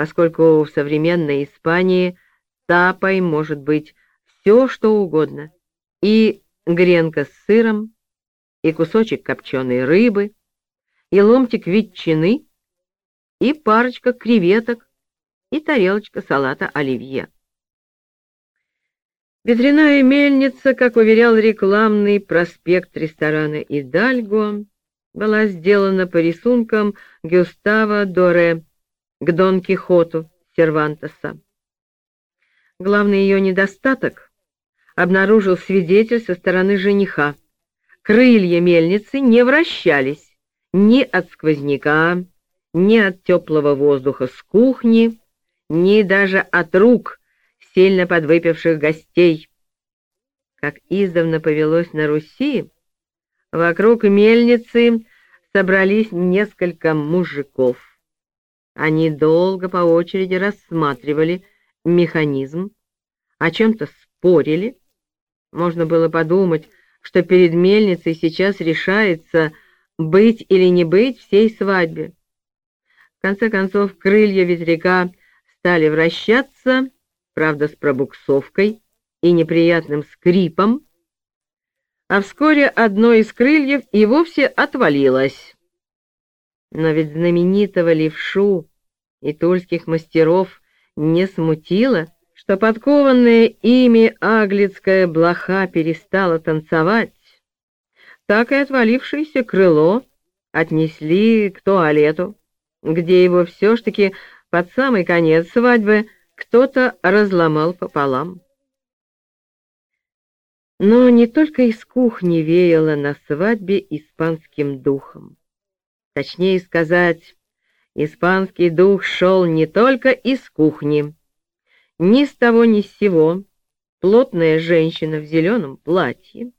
поскольку в современной Испании тапой может быть все, что угодно, и гренка с сыром, и кусочек копченой рыбы, и ломтик ветчины, и парочка креветок, и тарелочка салата оливье. Ветряная мельница, как уверял рекламный проспект ресторана «Идальго», была сделана по рисункам Гюстава Доре к Дон Кихоту Сервантеса. Главный ее недостаток обнаружил свидетель со стороны жениха. Крылья мельницы не вращались ни от сквозняка, ни от теплого воздуха с кухни, ни даже от рук сильно подвыпивших гостей. Как издавна повелось на Руси, вокруг мельницы собрались несколько мужиков. Они долго по очереди рассматривали механизм, о чем-то спорили. Можно было подумать, что перед мельницей сейчас решается, быть или не быть всей свадьбе. В конце концов, крылья ветряка стали вращаться, правда, с пробуксовкой и неприятным скрипом, а вскоре одно из крыльев и вовсе отвалилось. Но ведь знаменитого левшу и тульских мастеров не смутило, что подкованная ими аглицкая блоха перестала танцевать, так и отвалившееся крыло отнесли к туалету, где его все ж таки под самый конец свадьбы кто-то разломал пополам. Но не только из кухни веяло на свадьбе испанским духом. Точнее сказать, испанский дух шел не только из кухни. Ни с того ни с сего плотная женщина в зеленом платье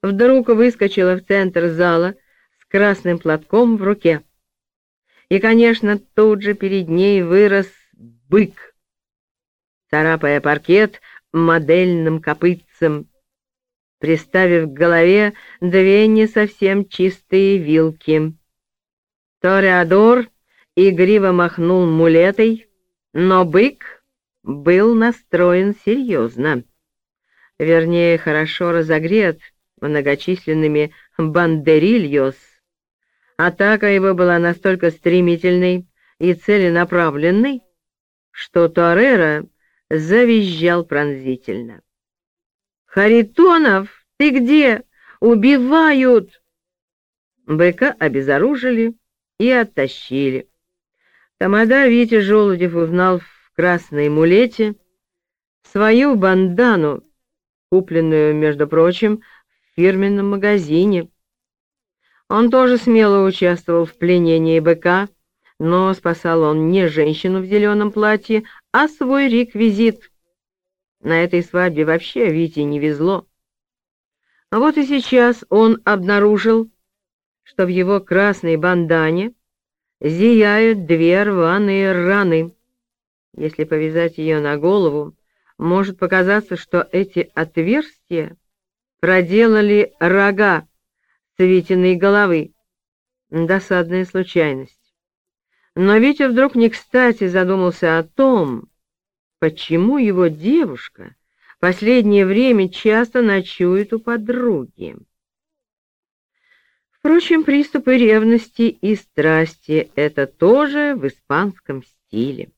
вдруг выскочила в центр зала с красным платком в руке. И, конечно, тут же перед ней вырос бык, царапая паркет модельным копытцем, приставив к голове две не совсем чистые вилки. Тореадор игриво махнул мулетой, но бык был настроен серьезно. Вернее, хорошо разогрет многочисленными бандерильос. Атака его была настолько стремительной и целенаправленной, что Торрера завизжал пронзительно. «Харитонов, ты где? Убивают!» Быка обезоружили и оттащили. Тамада Витя Желудев узнал в красной мулете свою бандану, купленную, между прочим, в фирменном магазине. Он тоже смело участвовал в пленении быка, но спасал он не женщину в зеленом платье, а свой реквизит — на этой свадьбе вообще Вите не везло. А вот и сейчас он обнаружил, что в его красной бандане зияют две рваные раны. Если повязать ее на голову, может показаться, что эти отверстия проделали рога Витиной головы. Досадная случайность. Но Витя вдруг не кстати задумался о том, почему его девушка последнее время часто ночует у подруги. Впрочем, приступы ревности и страсти — это тоже в испанском стиле.